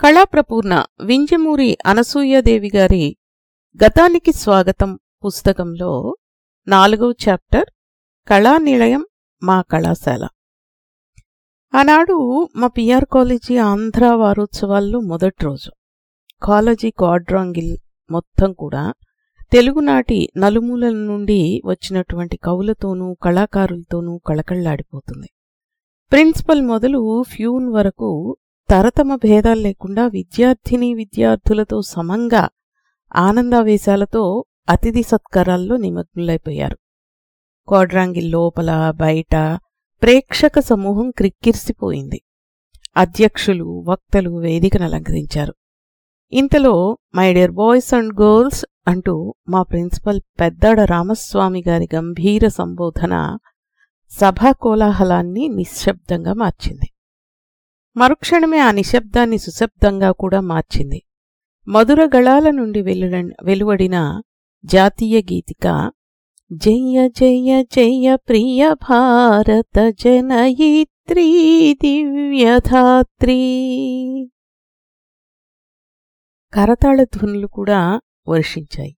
కళాప్రపూర్ణ వింజమూరి అనసూయాదేవి గారి గతానికి స్వాగతం పుస్తకంలో నాలుగవ చాప్టర్ కళానిలయం మా కళాశాల. ఆనాడు మా పిఆర్ కాలేజీ ఆంధ్ర వారోత్సవాల్లో మొదటి రోజు. కాలేజీ క్వాడ్రాంగిల్ మొత్తం కూడా తెలుగునాటి నలుమూలల నుండి వచ్చినటువంటి కవులతోనూ కళాకారులతోనూ కళకళ్ళాడిపోతుంది. ప్రిన్సిపల్ మొదలు ఫ్యూన్ వరకు తరతమ భేదాలు లేకుండా విద్యార్థిని విద్యార్థులతో సమంగా ఆనందావేశాలతో అతిథి సత్కారాల్లో నిమగ్నులైపోయారు. క్వాడ్రాంగిల్ లోపల బయట ప్రేక్షక సమూహం క్రిక్కిరిసిపోయింది. అధ్యక్షులు వక్తలు వేదికను అలంకరించారు. ఇంతలో my dear boys and girls అంటూ మా ప్రిన్సిపల్ పెద్దాడ రామస్వామి గారి గంభీర సంబోధన సభా కోలాహలాన్ని నిశ్శబ్దంగా మార్చింది. మరుక్షణమే ఆ నిశ్శబ్దాన్ని సుశబ్దంగా కూడా మార్చింది. మధుర గళాల నుండి వెలుడ వెలువడిన జాతీయ గీతిక జయ జయ జయ ప్రియ భారత జనయిత్రీ దివ్యధాత్రీ కరతాళ ధ్వనులు కూడా వర్షించాయి.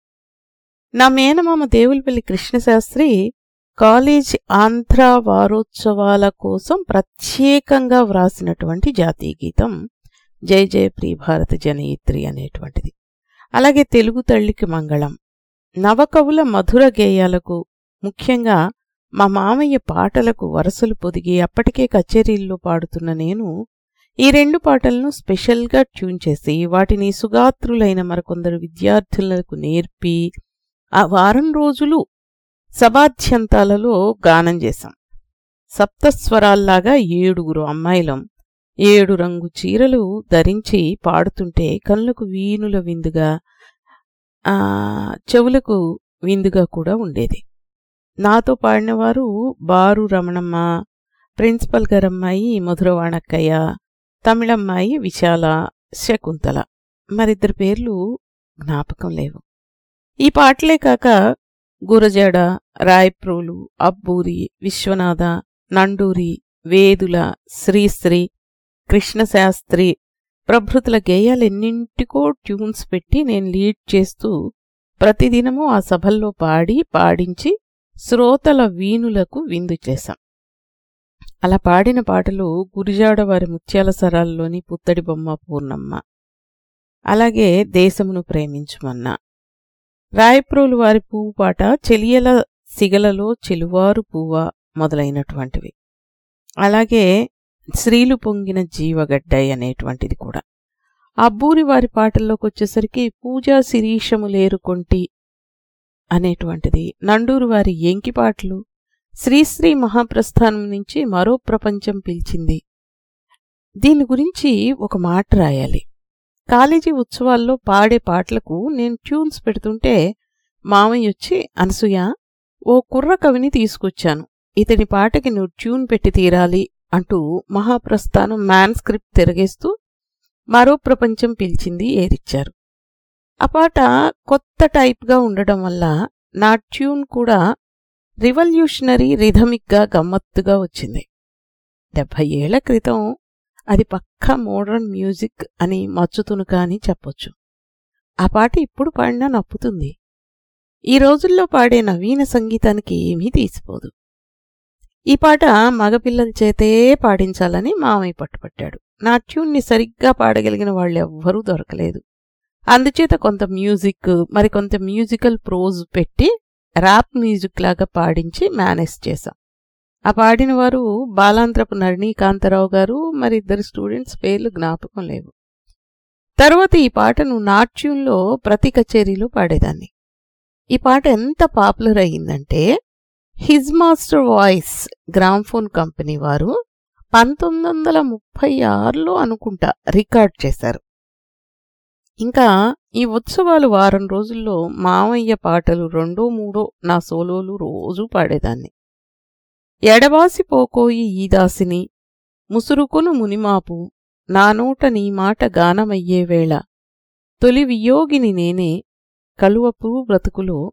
నా మేనమామ దేవులపల్లి కృష్ణశాస్త్రి కాలేజ్ ఆంధ్ర వారోత్సవాల కోసం ప్రత్యేకంగా వ్రాసినటువంటి జాతీయ గీతం జయ జయ ప్రియ భారత జనయిత్రి అనేటువంటిది. అలాగే తెలుగు తల్లికి మంగళం. నవకవుల మధుర గేయాలకు ముఖ్యంగా మా మామయ్య పాటలకు వరసలు పొదిగి అప్పటికే కచేరీల్లో పాడుతున్న నేను ఈ రెండు పాటలను స్పెషల్గా ట్యూన్ చేసి వాటిని సుగాత్రులైన మరికొందరు విద్యార్థులకు నేర్పి ఆ వారం రోజులు సభాధ్యంతాలలో గానం చేశాం. సప్తస్వరాల్లాగా ఏడుగురు అమ్మాయిలం ఏడు రంగు చీరలు ధరించి పాడుతుంటే కళ్ళకు వీణుల విందుగా చెవులకు విందుగా కూడా ఉండేది. నాతో పాడినవారు బారు రమణమ్మ ప్రిన్సిపల్ గారమ్మాయి మధురవాణక్కయ్య తమిళమ్మాయి విశాల శకుంతల. మరిద్దరి పేర్లు జ్ఞాపకం లేవు. ఈ పాటలే కాక గురజాడ రాయప్రోలు అబ్బూరి విశ్వనాథ నండూరి వేదుల శ్రీశ్రీ కృష్ణశాస్త్రి ప్రభృతుల గేయాలెన్నింటికో ట్యూన్స్ పెట్టి నేను లీడ్ చేస్తూ ప్రతిదినము ఆ సభల్లో పాడి పాడించి శ్రోతల వీణులకు విందు చేశాం. అలా పాడిన పాటలు గురిజాడ వారి ముత్యాల సరాల్లోని పుత్తడి బొమ్మ పూర్ణమ్మ. అలాగే దేశమును ప్రేమించుమన్నా. రాయప్రోలు వారి పువ్వు పాట చెలియల సిగలలో చెలువారు పువ్వ మొదలైనటువంటివి. అలాగే స్త్రీలు పొంగిన జీవగడ్డై అనేటువంటిది కూడా. అబ్బూరి వారి పాటల్లోకి వచ్చేసరికి పూజా శిరీషము లేరుకొంటి అనేటువంటిది. నండూరు వారి ఎంకి పాటలు. శ్రీశ్రీ మహాప్రస్థానం నుంచి మరో ప్రపంచం పిలిచింది. దీని గురించి ఒక మాట రాయాలి. కాలేజీ ఉత్సవాల్లో పాడే పాటలకు నేను ట్యూన్స్ పెడుతుంటే మామయ్య వచ్చి అనసూయ ఓ కుర్ర కవిని తీసుకొచ్చాను. ఇతని పాటకి నువ్వు ట్యూన్ పెట్టి తీరాలి అంటూ మహాప్రస్థానం మ్యాన్ స్క్రిప్ట్ తిరగేస్తూ మరో ప్రపంచం పిలిచింది ఏరిచ్చారు. ఆ పాట కొత్త టైప్గా ఉండడం వల్ల నా ట్యూన్ కూడా రివల్యూషనరీ రిథమిక్గా గమ్మత్తుగా వచ్చింది. డెబ్భై ఏళ్ళ క్రితం అది పక్కా మోడర్న్ మ్యూజిక్ అని మచ్చుతునుక అని చెప్పొచ్చు. ఆ పాట ఇప్పుడు పాడినా నప్పుతుంది. ఈ రోజుల్లో పాడే నవీన సంగీతానికి ఏమీ తీసిపోదు. ఈ పాట మగపిల్లల చేతే పాడించాలని మామయ్య పట్టుపట్టాడు. నా ట్యూన్ని సరిగ్గా పాడగలిగిన వాళ్ళెవ్వరూ దొరకలేదు. అందుచేత కొంత మ్యూజిక్ మరి కొంత మ్యూజికల్ ప్రోజ్ పెట్టి ర్యాప్ మ్యూజిక్ లాగా పాడించి మేనేజ్ చేశాం. ఆ పాడిన వారు బాలాంత్రపు నరణీకాంతరావు గారు మరి ఇద్దరు స్టూడెంట్స్ పేర్లు జ్ఞాపకం లేవు. తర్వాత ఈ పాటను నాట్యంలో ప్రతి కచేరీలో పాడేదాన్ని. ఈ పాట ఎంత popular అయ్యిందంటే His Master Voice gramophone company వారు పంతొమ్మిది వందల ముప్పై ఆరులో అనుకుంటా రికార్డ్ చేశారు. ఇంకా ఈ ఉత్సవాలు వారం రోజుల్లో మామయ్య పాటలు రెండో మూడో నా సోలోలు రోజూ పాడేదాన్ని. ఎడవాసి పోకోయి ముసురుకును మునిమాపు నా నోట నీ మాట గానమయ్యే వేళ. తొలి వియోగిని నేనే కలువపు బ్రతుకులో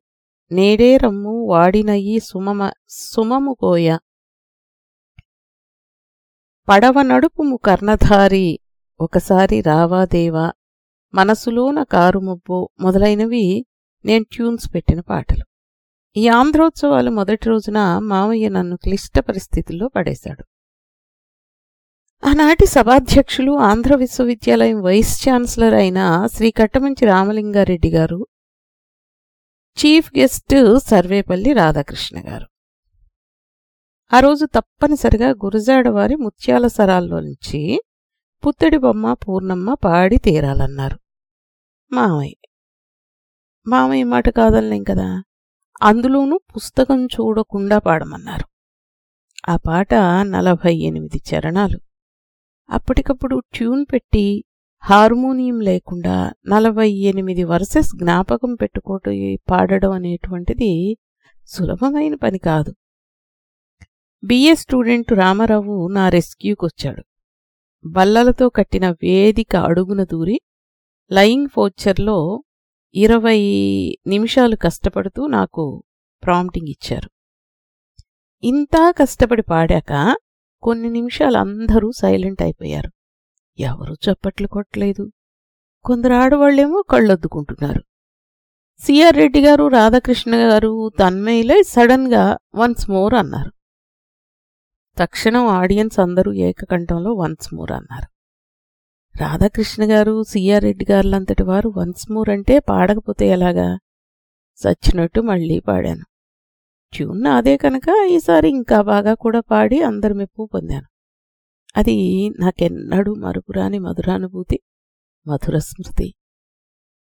నేడే రమ్ము వాడినయ్యి సుమమ సుమము కోయ పడవ నడుపుము కర్ణధారి ఒకసారి రావాదేవా మనసులోన కారుమబ్బో మొదలైనవి నేను ట్యూన్స్ పెట్టిన పాటలు. ఈ ఆంధ్రోత్సవాలు మొదటి రోజున మామయ్య నన్ను క్లిష్ట పరిస్థితుల్లో పడేశాడు. ఆనాటి సభాధ్యక్షులు ఆంధ్ర విశ్వవిద్యాలయం వైస్ ఛాన్సలర్ అయిన శ్రీ కట్టమంచి రామలింగారెడ్డి గారు చీఫ్ గెస్ట్ సర్వేపల్లి రాధాకృష్ణ గారు. ఆ రోజు తప్పనిసరిగా గురజాడవారి ముత్యాల సరాల్లో నుంచి పుత్తడి బొమ్మ పూర్ణమ్మ పాడి తీరాలన్నారు. మామయ్య మామయ్య మాట కాదనలేం కదా? అందులోనూ పుస్తకం చూడకుండా పాడమన్నారు. ఆ పాట నలభై ఎనిమిది చరణాలు. అప్పటికప్పుడు ట్యూన్ పెట్టి హార్మోనియం లేకుండా నలభై ఎనిమిది వర్సెస్ జ్ఞాపకం పెట్టుకోటి పాడడం అనేటువంటిది సులభమైన పని కాదు. బిఏ స్టూడెంట్ రామారావు నా రెస్క్యూకి వచ్చాడు బల్లలతో కట్టిన వేదిక అడుగున దూరి లయింగ్ ఫోచర్లో ఇరవై నిమిషాలు కష్టపడుతూ నాకు ప్రాంప్టింగ్ ఇచ్చారు. ఇంత కష్టపడి పాడాక కొన్ని నిమిషాలు అందరూ సైలెంట్ అయిపోయారు. ఎవరూ చప్పట్లు కొట్టలేదు. కొందరు ఆడవాళ్ళేమో కళ్ళొద్దుకుంటున్నారు. సిఆర్ రెడ్డి గారు రాధాకృష్ణ గారు తన్మయిలే సడన్గా వన్స్ మోర్ అన్నారు. తక్షణం ఆడియన్స్ అందరూ ఏకకంఠంలో వన్స్ మోర్ అన్నారు. రాధాకృష్ణ గారు సిఆర్ రెడ్డి గారులంతటి వారు వన్స్ మోర్ అంటే పాడకపోతే ఎలాగా? సచ్చినట్టు మళ్ళీ పాడాను. ట్యూన్ నాదే కనుక ఈసారి ఇంకా బాగా కూడా పాడి అందరి మెప్పు పొందాను. అది నాకెన్నడూ మరుపురాని మధురానుభూతి మధుర స్మృతి.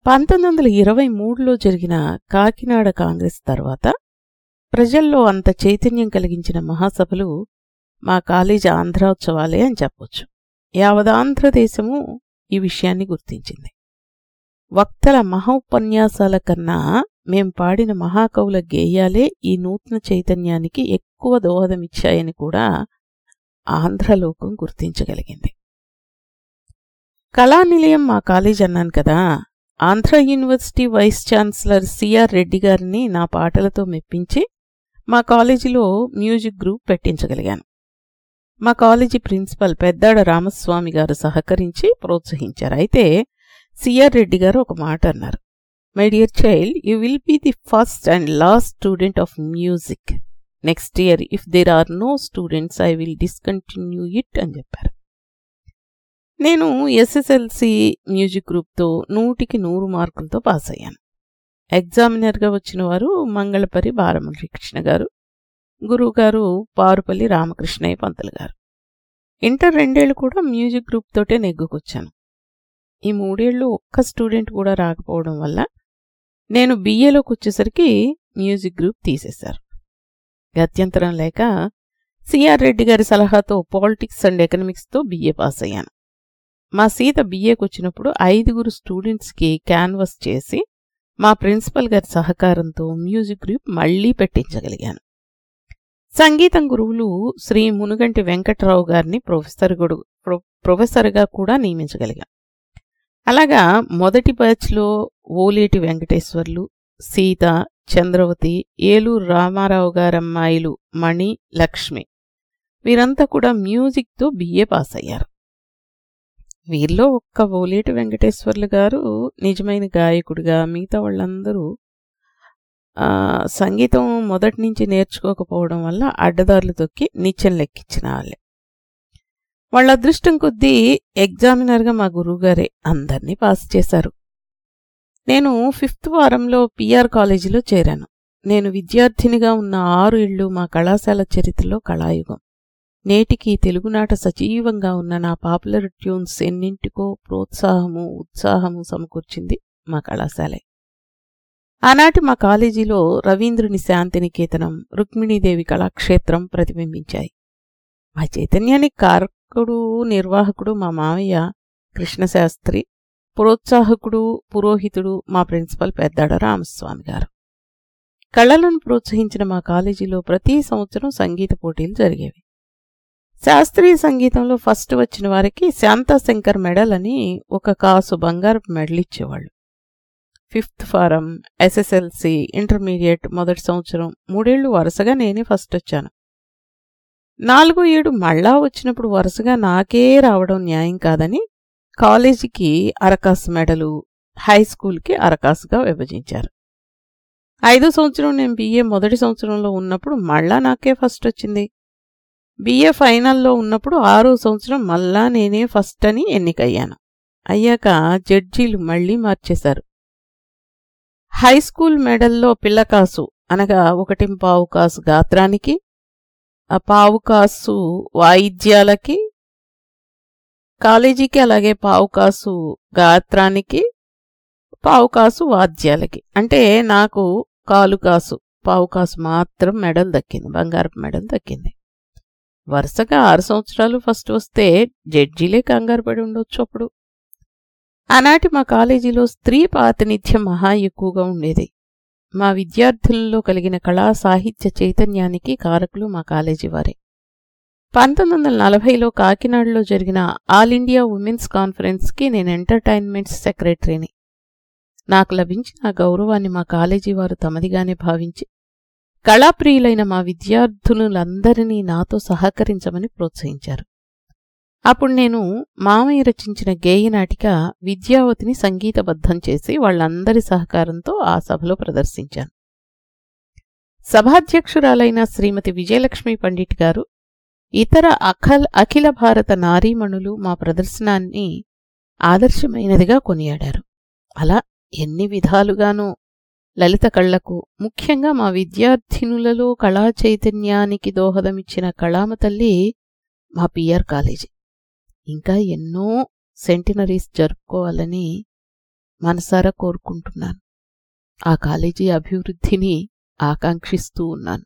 పంతొమ్మిది వందల ఇరవై మూడులో జరిగిన కాకినాడ కాంగ్రెస్ తర్వాత ప్రజల్లో అంత చైతన్యం కలిగించిన మహాసభలు మా కాలేజీ ఆంధ్రోత్సవాలే అని చెప్పొచ్చు. యావదాంధ్రదేశము ఈ విషయాన్ని గుర్తించింది. వక్తల మహోపన్యాసాల కన్నా మేం పాడిన మహాకవుల గేయాలే ఈ నూతన చైతన్యానికి ఎక్కువ దోహదమిచ్చాయని కూడా ఆంధ్రలోకం గుర్తించగలిగింది. కళానిలయం మా కాలేజ్ అన్నాను కదా Andhra university vice chancellor C R Reddy గారిని నా పాటలతో మెప్పించి మా కాలేజీలో మ్యూజిక్ గ్రూప్ పెట్టించగలిగాను. మా కాలేజీ ప్రిన్సిపల్ పెద్దాడ రామస్వామి గారు సహకరించి ప్రోత్సహించారు. అయితే సిఆర్ రెడ్డి గారు ఒక మాట అన్నారు. My dear child you will be the first and last student of music next year if there are no students I will discontinue it అని చెప్పారు. నేను ఎస్ఎస్ఎల్సి మ్యూజిక్ గ్రూప్తో నూటికి నూరు మార్కులతో పాస్ అయ్యాను. ఎగ్జామినర్గా వచ్చిన వారు మంగళపరి బాలమురళీకృష్ణ గారు గురువుగారు పారుపల్లి రామకృష్ణయ్య పంతులు గారు. ఇంటర్ రెండేళ్ళు కూడా మ్యూజిక్ గ్రూప్ తోటే నెగ్గుకొచ్చాను. ఈ మూడేళ్ళు ఒక్క స్టూడెంట్ కూడా రాకపోవడం వల్ల నేను బీఏలోకి వచ్చేసరికి మ్యూజిక్ గ్రూప్ తీసేశారు. గత్యంతరం లేక సిఆర్ రెడ్డి గారి సలహాతో పాలిటిక్స్ అండ్ ఎకనమిక్స్తో బీఏ పాస్ అయ్యాను. మా సీత బీఏకి వచ్చినప్పుడు ఐదుగురు స్టూడెంట్స్కి క్యాన్వస్ చేసి మా ప్రిన్సిపల్ గారి సహకారంతో మ్యూజిక్ గ్రూప్ మళ్ళీ పెట్టించగలిగాను. సంగీతం గురువులు శ్రీ మునుగంటి వెంకట్రావు గారిని ప్రొఫెసర్ ప్రొఫెసర్గా కూడా నియమించగలిగాం. అలాగా మొదటి బ్యాచ్లో ఓలేటి వెంకటేశ్వర్లు సీత చంద్రవతి ఏలూరు రామారావు గారమ్మాయిలు మణి లక్ష్మి. వీరంతా కూడా మ్యూజిక్తో బిఏ పాస్ అయ్యారు. వీరిలో ఒక్క ఓలేటి వెంకటేశ్వర్లు గారు నిజమైన గాయకుడిగా మిగతా వాళ్ళందరూ సంగీతం మొదటి నుంచి నేర్చుకోకపోవడం వల్ల అడ్డదారులు తొక్కి నీచం లెక్కించిన వాళ్ళే. వాళ్ళ అదృష్టం కొద్దీ ఎగ్జామినర్గా మా గురువుగారే అందరినీ పాస్ చేశారు. నేను ఫిఫ్త్ వారంలో పిఆర్ కాలేజీలో చేరాను. నేను విద్యార్థినిగా ఉన్న ఆరు ఇళ్ళు మా కళాశాల చరిత్రలో కళాయుగం. నేటికి తెలుగునాట సజీవంగా ఉన్న నా పాపులర్ ట్యూన్స్ ఎన్నింటికో ప్రోత్సాహము ఉత్సాహము సమకూర్చింది మా కళాశాలే. ఆనాటి మా కాలేజీలో రవీంద్రుని శాంతినికేతనం రుక్మిణీదేవి కళాక్షేత్రం ప్రతిబింబించాయి. మా చైతన్యానికి కారకుడు నిర్వాహకుడు మా మామయ్య కృష్ణశాస్త్రి ప్రోత్సాహకుడు పురోహితుడు మా ప్రిన్సిపల్ పెద్దాడ రామస్వామి గారు. కళలను ప్రోత్సహించిన మా కాలేజీలో ప్రతి సంవత్సరం సంగీత పోటీలు జరిగేవి. శాస్త్రీయ సంగీతంలో ఫస్ట్ వచ్చిన వారికి శాంతాశంకర్ మెడల్ అని ఒక కాసు బంగారు మెడల్ ఇచ్చేవాళ్ళు ఫిఫ్త్ ఫారం ఎస్ఎస్ఎల్సి ఇంటర్మీడియట్ మొదటి సంవత్సరం మూడేళ్ళు వరుసగా నేనే ఫస్ట్ వచ్చాను. నాలుగు ఏడు మళ్ళా వచ్చినప్పుడు వరుసగా నాకే రావడం న్యాయం కాదని కాలేజీకి అరకాసు మెడలు హై స్కూల్కి అరకాసుగా విభజించారు. ఐదో సంవత్సరం నేను బీఏ మొదటి సంవత్సరంలో ఉన్నప్పుడు మళ్ళా నాకే ఫస్ట్ వచ్చింది. బీఏ ఫైనల్లో ఉన్నప్పుడు ఆరో సంవత్సరం మళ్ళా నేనే ఫస్ట్ అని ఎన్నికయ్యాను. అయ్యాక జడ్జీలు మళ్ళీ మార్చేశారు. హై స్కూల్ మెడల్లో పిల్లకాసు అనగా ఒకటి పావుకాసు గాత్రానికి ఆ పావు కాసు వాయిద్యాలకి కాలేజీకి అలాగే పావు కాసు గాత్రానికి పావు కాసు వాద్యాలకి. అంటే నాకు కాలు కాసు పావు కాసు మాత్రం మెడల్ దక్కింది బంగారపు మెడల్ దక్కింది. వరుసగా ఆరు సంవత్సరాలు ఫస్ట్ వస్తే జడ్జీలే కంగారు పడి ఉండొచ్చు అప్పుడు. ఆనాటి మా కాలేజీలో స్త్రీ ప్రాతినిధ్యం మహా ఎక్కువగా ఉండేది. మా విద్యార్థులలో కలిగిన కళా సాహిత్య చైతన్యానికి కారకులు మా కాలేజీ వారే. పంతొమ్మిది వందల నలభైలో కాకినాడలో జరిగిన ఆల్ ఇండియా ఉమెన్స్ కాన్ఫరెన్స్కి నేను ఎంటర్టైన్మెంట్స్ సెక్రటరీని. నాకు లభించిన గౌరవాన్ని మా కాలేజీ వారు తమదిగానే భావించి కళాప్రియులైన మా విద్యార్థులందరినీ నాతో సహకరించమని ప్రోత్సహించారు. అప్పుడు నేను మామయ్య రచించిన గేయనాటిక విద్యావతిని సంగీతబద్ధం చేసి వాళ్ళందరి సహకారంతో ఆ సభలో ప్రదర్శించాను. సభాధ్యక్షురాలైన శ్రీమతి విజయలక్ష్మి పండిట్ గారు ఇతర అఖల్ అఖిల భారత నారీమణులు మా ప్రదర్శనాన్ని ఆదర్శమైనదిగా కొనియాడారు. అలా ఎన్ని విధాలుగానూ లలిత కళ్ళకు ముఖ్యంగా మా విద్యార్థినులలో కళా చైతన్యానికి దోహదమిచ్చిన కళామతల్లి మా పిఆర్ కాలేజీ. ఇంకా ఎన్నో సెంటినరీస్ జరుపుకోవాలని మనసారా కోరుకుంటున్నాను. ఆ కాలేజీ అభివృద్ధిని ఆకాంక్షిస్తూ ఉన్నాను.